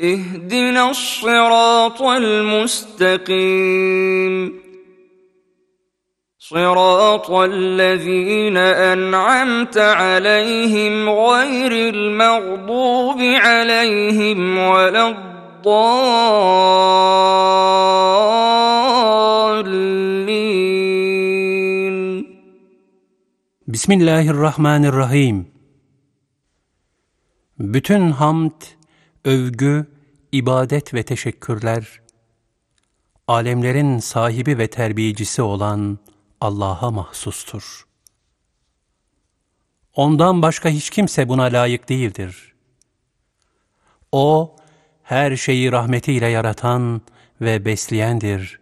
اهدنا الصراط المستقيم صراط الذين أنعمت عليهم غير المغضوب عليهم ولا الضالين Bismillahirrahmanirrahim. Bütün hamd, övgü, ibadet ve teşekkürler, alemlerin sahibi ve terbiyecisi olan Allah'a mahsustur. Ondan başka hiç kimse buna layık değildir. O, her şeyi rahmetiyle yaratan ve besleyendir.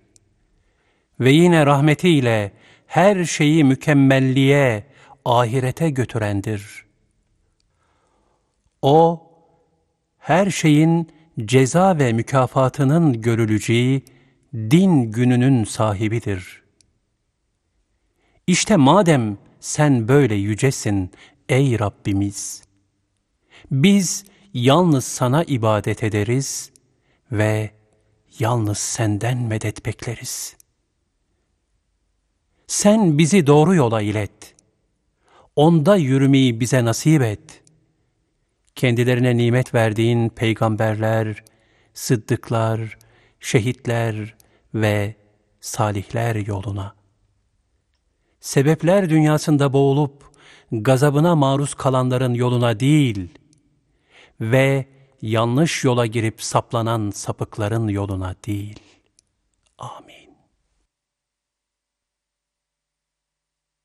Ve yine rahmetiyle her şeyi mükemmelliğe, ahirete götürendir. O, her şeyin ceza ve mükafatının görüleceği din gününün sahibidir. İşte madem sen böyle yücesin ey Rabbimiz, biz yalnız sana ibadet ederiz ve yalnız senden medet bekleriz. Sen bizi doğru yola ilet. Onda yürümeyi bize nasip et. Kendilerine nimet verdiğin peygamberler, sıddıklar, şehitler ve salihler yoluna. Sebepler dünyasında boğulup gazabına maruz kalanların yoluna değil ve yanlış yola girip saplanan sapıkların yoluna değil. Amin.